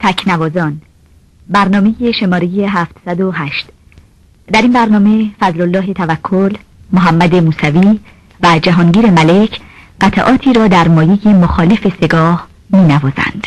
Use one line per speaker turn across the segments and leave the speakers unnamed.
تکنوازان برنامه شماره 708 در این برنامه فضل الله توکل محمد موسوی و جهانگیر ملک قطعاتی را در مایه مخالف سگاه می نوازند.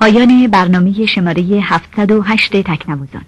پایان برنامه شماره 708 تکنموزان